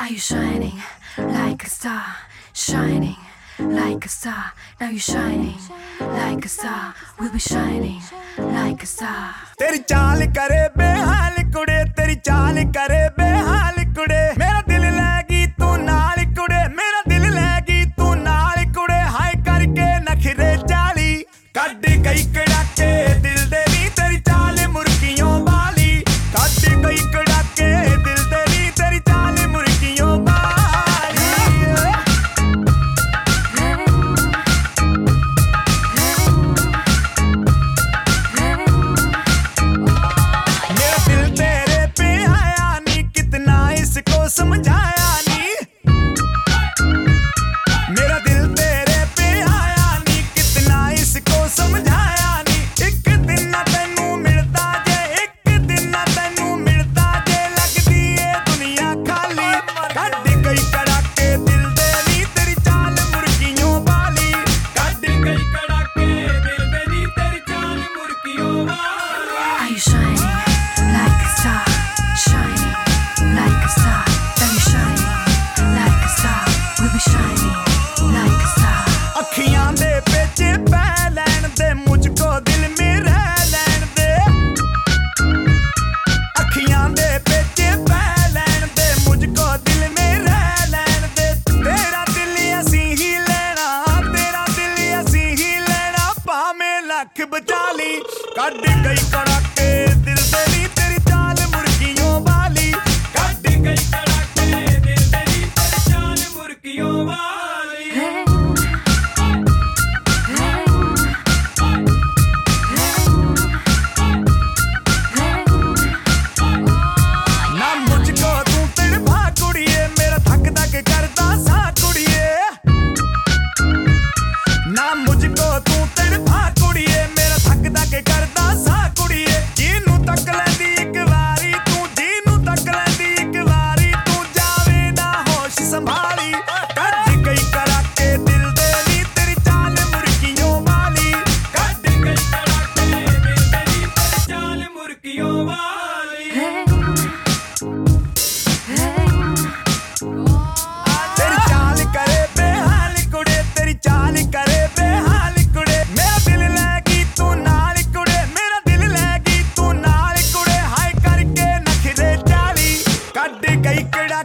Are you shining like a star? Shining like a star. Now you're shining like a star. We'll be shining like a star. Someone अख बचाली। कड गई कड़ाके।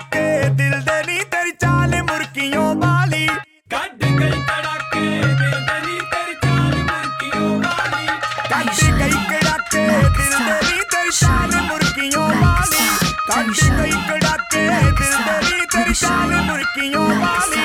ਤੜਾਕੇ ਦਿਲ ਦੇ ਨੀ ਤੇਰੀ ਚਾਲ ਮੁਰਕੀਆਂ ਵਾਲੀ ਕੱਢ ਗਈ ਤੜਾਕੇ ਦਿਲ ਦੇ ਨੀ ਤੇਰੀ ਚਾਲ ਮੁਰਕੀਆਂ ਵਾਲੀ ਕੱਢ ਗਈ ਕੜਾਕੇ ਦਿਲ ਦੇ ਨੀ ਤੇਰੀ ਚਾਲ ਮੁਰਕੀਆਂ ਵਾਲੀ ਕੱਢ ਗਈ ਕੜਾਕੇ ਦਿਲ ਦੇ ਨੀ ਤੇਰੀ ਚਾਲ ਮੁਰਕੀਆਂ ਵਾਲੀ